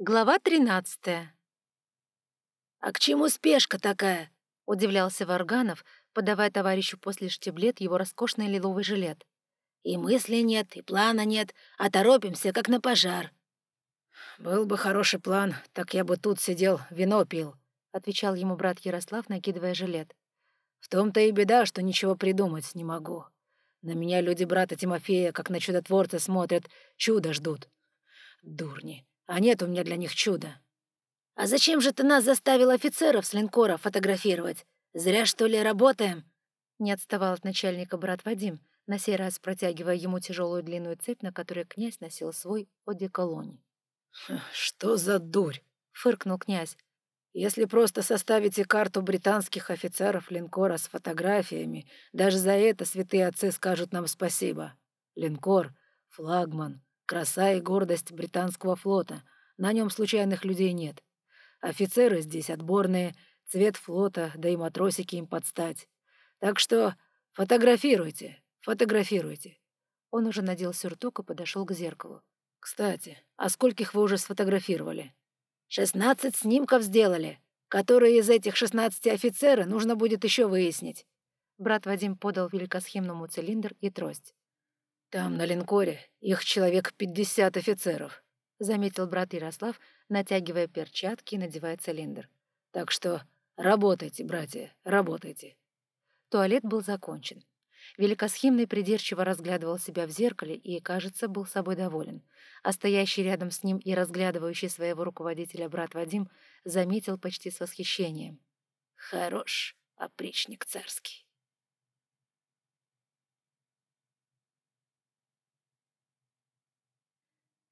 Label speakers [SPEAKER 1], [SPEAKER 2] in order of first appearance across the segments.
[SPEAKER 1] Глава тринадцатая.
[SPEAKER 2] «А к чему спешка такая?»
[SPEAKER 1] — удивлялся Варганов, подавая товарищу после штиблет его роскошный лиловый жилет.
[SPEAKER 2] «И мысли нет, и плана нет, а торопимся, как на пожар».
[SPEAKER 3] «Был бы хороший план, так я бы тут сидел, вино пил», — отвечал ему брат Ярослав, накидывая жилет. «В том-то и беда, что ничего придумать не могу. На меня люди брата Тимофея, как на чудотворца, смотрят, чудо ждут. Дурни, а нет у меня для них чуда».
[SPEAKER 2] «А зачем же ты нас заставил офицеров с линкора фотографировать? Зря, что ли, работаем?»
[SPEAKER 1] Не отставал от начальника брат Вадим, на сей раз протягивая ему тяжелую длинную цепь, на которой князь носил свой одеколони.
[SPEAKER 3] «Что за дурь?»
[SPEAKER 1] — фыркнул князь.
[SPEAKER 3] «Если просто составите карту британских офицеров линкора с фотографиями, даже за это святые отцы скажут нам спасибо. Линкор — флагман, краса и гордость британского флота. На нем случайных людей нет. Офицеры здесь отборные, цвет флота, да и матросики им подстать. Так что фотографируйте, фотографируйте».
[SPEAKER 1] Он уже надел сюртук и подошел к зеркалу.
[SPEAKER 3] «Кстати, а скольких вы уже сфотографировали?»
[SPEAKER 2] «Шестнадцать снимков сделали. Которые из этих шестнадцати офицера нужно будет еще выяснить».
[SPEAKER 1] Брат Вадим подал великосхемному цилиндр и трость.
[SPEAKER 3] «Там, на линкоре, их человек пятьдесят офицеров», — заметил брат Ярослав, натягивая перчатки и надевая цилиндр. «Так что работайте, братья, работайте».
[SPEAKER 1] Туалет был закончен. Великосхимный придирчиво разглядывал себя в зеркале и, кажется, был собой доволен. А стоящий рядом с ним и разглядывающий своего руководителя брат Вадим заметил почти с восхищением.
[SPEAKER 2] «Хорош, опричник царский».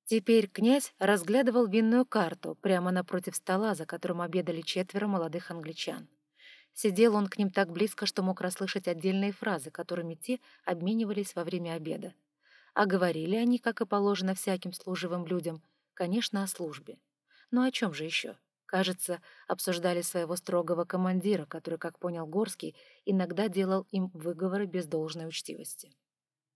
[SPEAKER 1] Теперь князь разглядывал винную карту прямо напротив стола, за которым обедали четверо молодых англичан. Сидел он к ним так близко, что мог расслышать отдельные фразы, которыми те обменивались во время обеда. А говорили они, как и положено всяким служивым людям, конечно, о службе. Но о чем же еще? Кажется, обсуждали своего строгого командира, который, как понял Горский, иногда делал им выговоры без должной учтивости.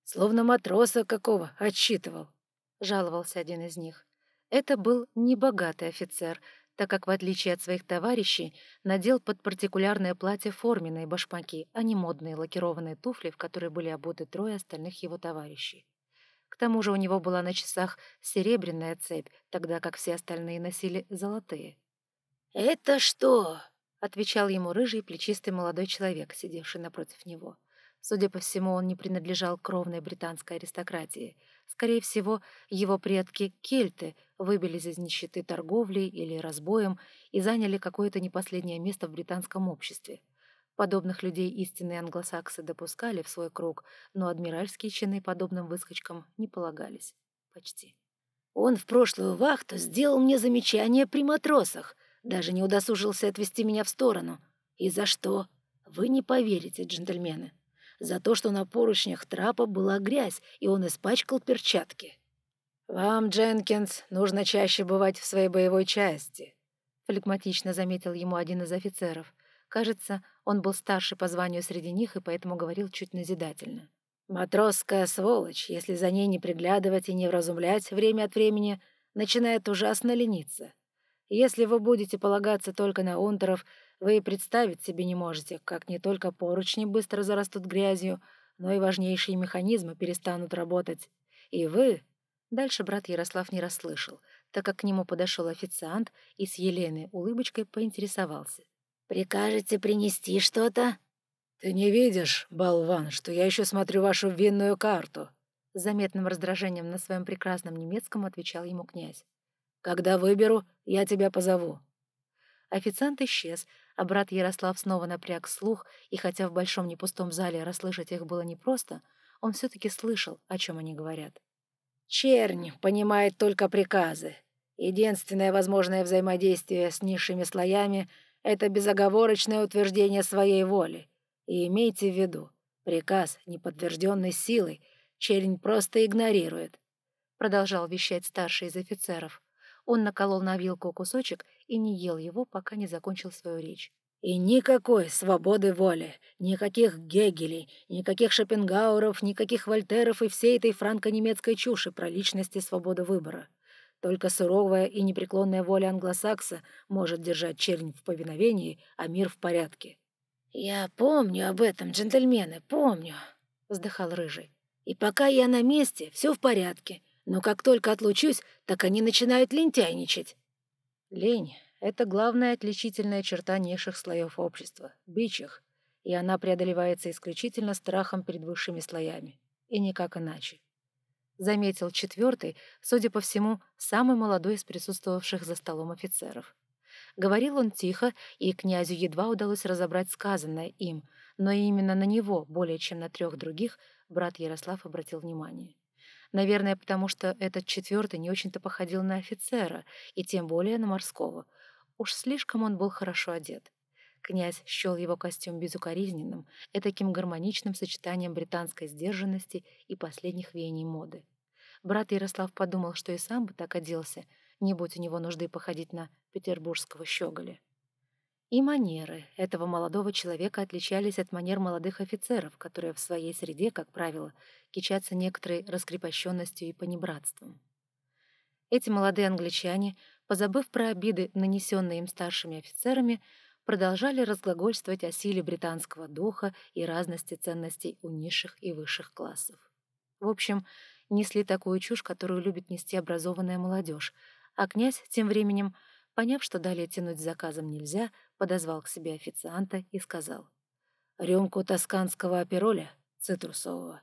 [SPEAKER 3] «Словно матроса какого отчитывал», —
[SPEAKER 1] жаловался один из них. Это был небогатый офицер, так как, в отличие от своих товарищей, надел под партикулярное платье форменные башмаки, а не модные лакированные туфли, в которые были обуты трое остальных его товарищей. К тому же у него была на часах серебряная цепь, тогда как все остальные носили золотые.
[SPEAKER 2] «Это что?»
[SPEAKER 1] — отвечал ему рыжий плечистый молодой человек, сидевший напротив него. Судя по всему, он не принадлежал кровной британской аристократии. Скорее всего, его предки — кельты — выбились из нищеты торговлей или разбоем и заняли какое-то не последнее место в британском обществе. Подобных людей истинные англосаксы допускали в свой круг, но адмиральские чины подобным выскочкам не полагались. Почти.
[SPEAKER 2] «Он в прошлую вахту сделал мне замечание при матросах, даже не удосужился отвести меня в сторону. И за что? Вы не поверите, джентльмены. За то, что на поручнях трапа была грязь, и он испачкал перчатки».
[SPEAKER 3] «Вам, Дженкинс, нужно чаще бывать в своей боевой части», — флегматично заметил ему один из офицеров. Кажется, он был старше по званию среди них и поэтому говорил чуть назидательно. «Матросская сволочь, если за ней не приглядывать и не вразумлять время от времени, начинает ужасно лениться. Если вы будете полагаться только на унтеров, вы и представить себе не можете, как не только поручни быстро зарастут грязью, но и важнейшие механизмы перестанут работать. И вы, Дальше брат Ярослав не расслышал, так как к нему подошел официант и с Еленой улыбочкой поинтересовался.
[SPEAKER 2] «Прикажете принести что-то?»
[SPEAKER 3] «Ты не видишь, болван, что я еще смотрю вашу винную карту?» С заметным раздражением на своем прекрасном немецком отвечал ему князь. «Когда выберу, я тебя позову». Официант исчез, а брат Ярослав снова напряг слух, и хотя в большом непустом зале расслышать их было непросто, он все-таки слышал, о чем они говорят. Чернь понимает только приказы. Единственное возможное взаимодействие с низшими слоями — это безоговорочное утверждение своей воли. И имейте в виду, приказ, не подтвержденный силой, чернь просто игнорирует. Продолжал вещать старший из офицеров. Он наколол на вилку кусочек и не ел его, пока не закончил свою речь. И никакой свободы воли, никаких Гегелей, никаких Шопенгауэров, никаких Вольтеров и всей этой франко-немецкой чуши про личность и свободу выбора.
[SPEAKER 2] Только суровая и непреклонная воля англосакса может держать чернь в повиновении, а мир в порядке. «Я помню об этом, джентльмены, помню», — вздыхал Рыжий. «И пока я на месте, все в порядке. Но как только отлучусь, так они начинают лентяйничать».
[SPEAKER 3] Лень — это главная отличительная черта низших слоев общества, бич их, и она преодолевается исключительно страхом перед высшими слоями, и никак иначе заметил четвертый, судя по всему, самый молодой из присутствовавших за столом офицеров. Говорил он тихо, и князю едва удалось разобрать сказанное им, но именно на него, более чем на трех других, брат Ярослав обратил внимание. Наверное, потому что этот четвертый не очень-то походил на офицера, и тем более на морского. Уж слишком он был хорошо одет. Князь счел его костюм безукоризненным, этаким гармоничным сочетанием британской сдержанности и последних веяний моды. Брат Ярослав подумал, что и сам бы так оделся, не будь у него нужды походить на петербургского щеголя. И манеры этого молодого человека отличались от манер молодых офицеров, которые в своей среде, как правило, кичатся некоторой раскрепощенностью и понебратством. Эти молодые англичане, позабыв про обиды, нанесенные им старшими офицерами, продолжали разглагольствовать о силе британского духа и разности ценностей у низших и высших классов. В общем, несли такую чушь, которую любит нести образованная молодежь, а князь тем временем, поняв, что далее тянуть с заказом нельзя, подозвал к себе официанта и сказал «Рюмку тосканского апероля, цитрусового,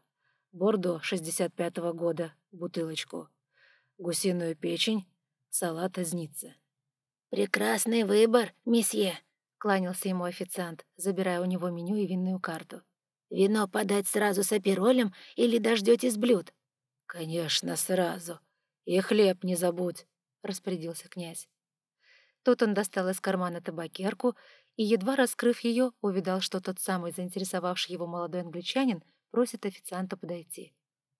[SPEAKER 3] бордо 65-го года, бутылочку, гусиную печень, салат из ницы».
[SPEAKER 2] «Прекрасный выбор, месье», — кланялся ему официант, забирая у него меню и винную карту. «Вино подать сразу с аперолем или дождетесь блюд?»
[SPEAKER 3] «Конечно, сразу. И хлеб не забудь», — распорядился князь.
[SPEAKER 1] Тут он достал из кармана табакерку и, едва раскрыв ее, увидал, что тот самый заинтересовавший его молодой англичанин просит официанта подойти.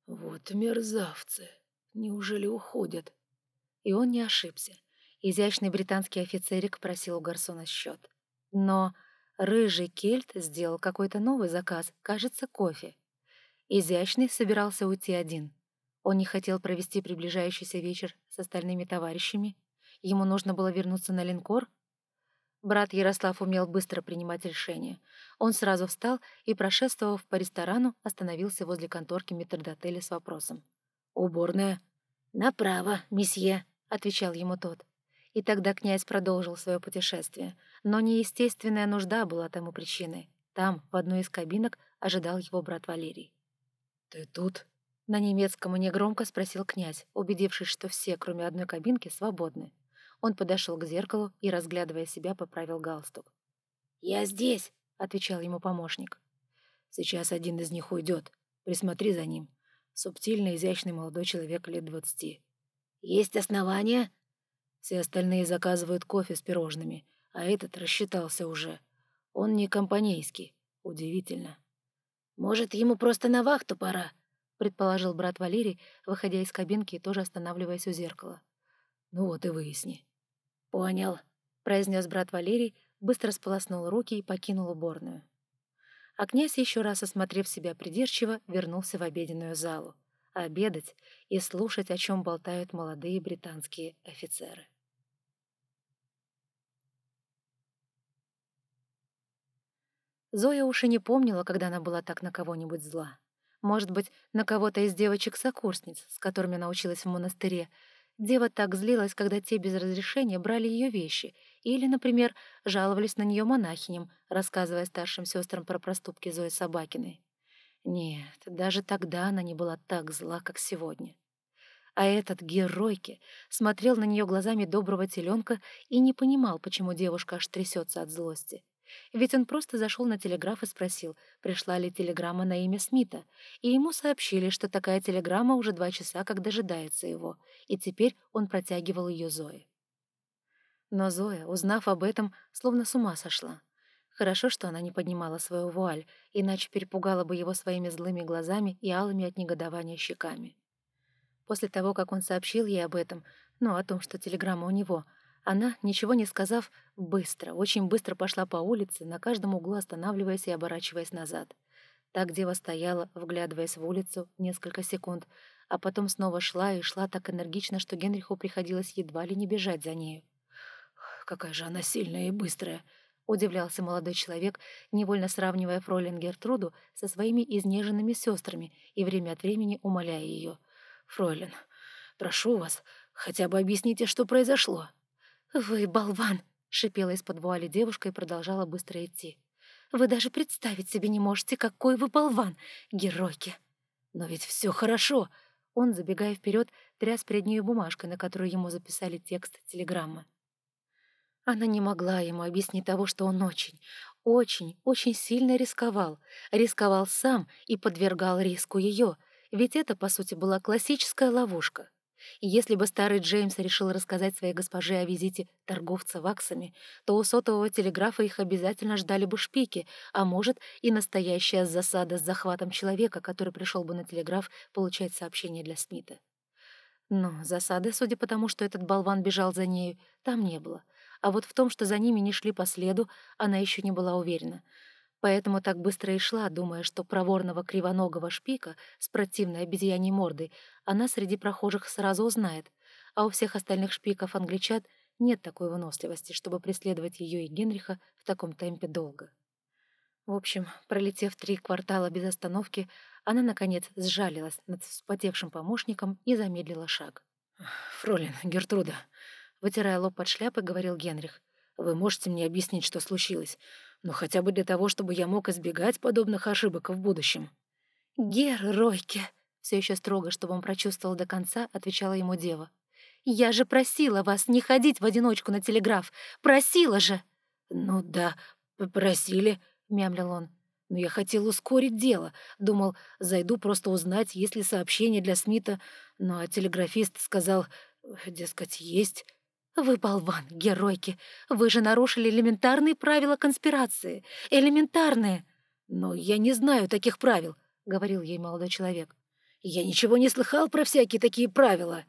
[SPEAKER 3] «Вот мерзавцы! Неужели уходят?»
[SPEAKER 1] И он не ошибся. Изящный британский офицерик просил у гарсона счет. Но рыжий кельт сделал какой-то новый заказ, кажется, кофе. Изящный собирался уйти один. Он не хотел провести приближающийся вечер с остальными товарищами. Ему нужно было вернуться на линкор. Брат Ярослав умел быстро принимать решения. Он сразу встал и, прошествовав по ресторану, остановился возле конторки метрдотеля с вопросом.
[SPEAKER 2] «Уборная?» «Направо, месье», — отвечал ему тот.
[SPEAKER 1] И тогда князь продолжил свое путешествие. Но неестественная нужда была тому причиной. Там, в одной из кабинок, ожидал его брат Валерий.
[SPEAKER 3] «Ты тут?»
[SPEAKER 1] На немецком и негромко спросил князь, убедившись, что все, кроме одной кабинки, свободны. Он подошел к зеркалу и, разглядывая себя, поправил галстук.
[SPEAKER 2] «Я здесь», —
[SPEAKER 1] отвечал ему помощник.
[SPEAKER 3] «Сейчас один из них уйдет. Присмотри за ним. Субтильный, изящный молодой человек лет двадцати».
[SPEAKER 2] «Есть основания?»
[SPEAKER 3] Все остальные заказывают кофе с пирожными, а этот рассчитался уже. Он не компанейский. Удивительно.
[SPEAKER 2] Может, ему просто на вахту пора?
[SPEAKER 1] предположил брат Валерий, выходя из кабинки и тоже останавливаясь у зеркала.
[SPEAKER 3] Ну вот и выясни.
[SPEAKER 2] Понял,
[SPEAKER 1] произнес брат Валерий, быстро сполоснул руки и покинул уборную. А князь, еще раз осмотрев себя придирчиво, вернулся в обеденную залу. Обедать и слушать, о чем болтают молодые британские офицеры. Зоя уж и не помнила, когда она была так на кого-нибудь зла. Может быть, на кого-то из девочек-сокурсниц, с которыми она училась в монастыре. Дева так злилась, когда те без разрешения брали ее вещи, или, например, жаловались на нее монахиням, рассказывая старшим сестрам про проступки Зои Собакиной. Нет, даже тогда она не была так зла, как сегодня. А этот геройки смотрел на нее глазами доброго теленка и не понимал, почему девушка аж трясется от злости. Ведь он просто зашел на телеграф и спросил, пришла ли телеграмма на имя Смита, и ему сообщили, что такая телеграмма уже два часа как дожидается его, и теперь он протягивал ее Зое. Но Зоя, узнав об этом, словно с ума сошла. Хорошо, что она не поднимала свою вуаль, иначе перепугала бы его своими злыми глазами и алыми от негодования щеками. После того, как он сообщил ей об этом, ну, о том, что телеграмма у него — она, ничего не сказав, быстро, очень быстро пошла по улице, на каждом углу останавливаясь и оборачиваясь назад. Так дева стояла, вглядываясь в улицу несколько секунд, а потом снова шла и шла так энергично, что Генриху приходилось едва ли не бежать за нею.
[SPEAKER 3] «Какая же она сильная и быстрая!»
[SPEAKER 1] — удивлялся молодой человек, невольно сравнивая фройлен Гертруду со своими изнеженными сестрами и время от времени умоляя ее.
[SPEAKER 3] «Фройлен, прошу вас, хотя бы объясните, что произошло».
[SPEAKER 1] «Вы болван!» — шипела из-под вуали девушка и продолжала быстро идти. «Вы даже представить себе не можете, какой вы болван, геройки!»
[SPEAKER 3] «Но ведь все хорошо!»
[SPEAKER 1] Он, забегая вперед, тряс перед ней бумажкой, на которую ему записали текст телеграммы. Она не могла ему объяснить того, что он очень, очень, очень сильно рисковал. Рисковал сам и подвергал риску ее, ведь это, по сути, была классическая ловушка. И если бы старый Джеймс решил рассказать своей госпоже о визите торговца ваксами, то у сотового телеграфа их обязательно ждали бы шпики, а может и настоящая засада с захватом человека, который пришел бы на телеграф получать сообщение для Смита. Но засады, судя по тому, что этот болван бежал за нею, там не было — а вот в том, что за ними не шли по следу, она еще не была уверена. Поэтому так быстро и шла, думая, что проворного кривоногого шпика с противной обезьяней мордой она среди прохожих сразу узнает, а у всех остальных шпиков-англичат нет такой выносливости, чтобы преследовать ее и Генриха в таком темпе долго. В общем, пролетев три квартала без остановки, она, наконец, сжалилась над вспотевшим помощником и замедлила шаг.
[SPEAKER 3] «Фролин, Гертруда,
[SPEAKER 1] Вытирая лоб под шляпой, говорил Генрих.
[SPEAKER 3] «Вы можете мне объяснить, что случилось? Но хотя бы для того, чтобы я мог избегать подобных ошибок в будущем».
[SPEAKER 1] «Гер Ройке!» Все еще строго, чтобы он прочувствовал до конца, отвечала ему дева. «Я же просила вас не ходить в одиночку на телеграф! Просила же!»
[SPEAKER 3] «Ну да, попросили», — мямлил он. «Но я хотел ускорить дело. Думал, зайду просто узнать, есть ли сообщение для Смита. Ну а телеграфист сказал, дескать, есть».
[SPEAKER 1] «Вы болван, геройки! Вы же нарушили элементарные правила конспирации! Элементарные!»
[SPEAKER 3] «Но я не знаю таких правил», — говорил ей молодой человек. «Я ничего не слыхал про всякие такие правила».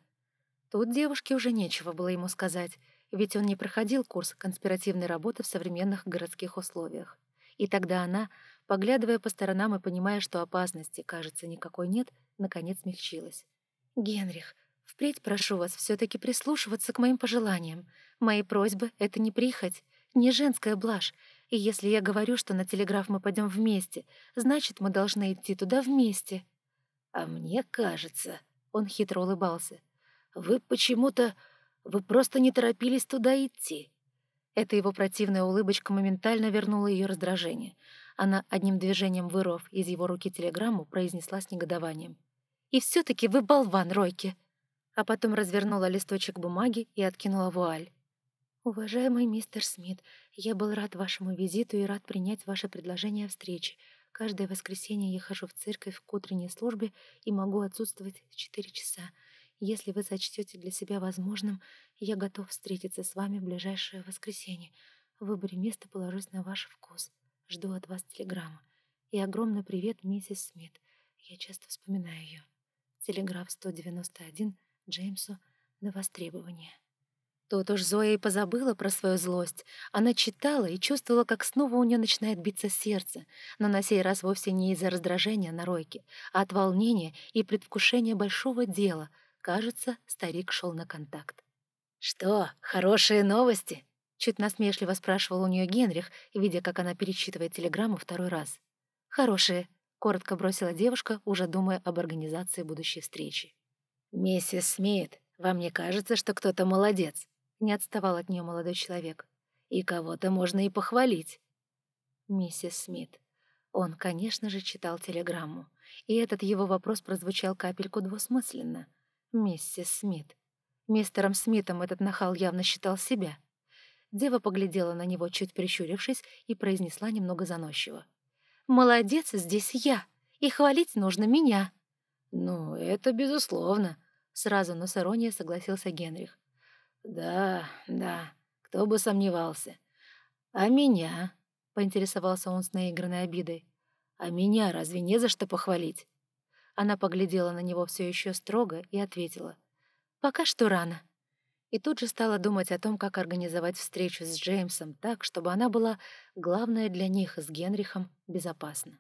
[SPEAKER 1] Тут девушке уже нечего было ему сказать, ведь он не проходил курс конспиративной работы в современных городских условиях. И тогда она, поглядывая по сторонам и понимая, что опасности, кажется, никакой нет, наконец смягчилась. «Генрих, Впредь прошу вас все таки прислушиваться к моим пожеланиям. Мои просьбы — это не прихоть, не женская блажь. И если я говорю, что на телеграф мы пойдем вместе, значит, мы должны идти туда вместе».
[SPEAKER 3] «А мне кажется...» — он хитро улыбался. «Вы почему-то... Вы просто не торопились туда идти».
[SPEAKER 1] Эта его противная улыбочка моментально вернула ее раздражение. Она, одним движением вырвав из его руки телеграмму, произнесла с негодованием. «И все таки вы болван, Ройки!» А потом развернула листочек бумаги и откинула вуаль. «Уважаемый мистер Смит, я был рад вашему визиту и рад принять ваше предложение о встрече. Каждое воскресенье я хожу в церковь к утренней службе и могу отсутствовать четыре часа. Если вы сочтете для себя возможным, я готов встретиться с вами в ближайшее воскресенье. В выборе места положусь на ваш вкус. Жду от вас телеграмму. И огромный привет, миссис Смит. Я часто вспоминаю ее. Телеграф 191 Джеймсу на востребование. Тут уж Зоя и позабыла про свою злость. Она читала и чувствовала, как снова у нее начинает биться сердце, но на сей раз вовсе не из-за раздражения на Ройке, а от волнения и предвкушения большого дела. Кажется, старик шел на контакт.
[SPEAKER 3] «Что, хорошие новости?»
[SPEAKER 1] Чуть насмешливо спрашивал у нее Генрих, видя, как она перечитывает телеграмму второй раз. «Хорошие», — коротко бросила девушка, уже думая об организации будущей встречи.
[SPEAKER 3] «Миссис Смит, вам не кажется, что кто-то молодец?»
[SPEAKER 1] Не отставал от нее молодой человек.
[SPEAKER 3] «И кого-то можно и похвалить».
[SPEAKER 1] Миссис Смит. Он, конечно же, читал телеграмму. И этот его вопрос прозвучал капельку двусмысленно. «Миссис Смит». Мистером Смитом этот нахал явно считал себя. Дева поглядела на него, чуть прищурившись, и произнесла немного заносчиво. «Молодец здесь я, и хвалить нужно меня».
[SPEAKER 3] «Ну, это безусловно», —
[SPEAKER 1] сразу, но с согласился Генрих.
[SPEAKER 3] «Да, да, кто бы сомневался. А меня?» — поинтересовался он с наигранной обидой. «А меня разве не за что похвалить?»
[SPEAKER 1] Она поглядела на него все еще строго и ответила. «Пока что рано». И тут же стала думать о том, как организовать встречу с Джеймсом так, чтобы она была, главная для них с Генрихом, безопасна.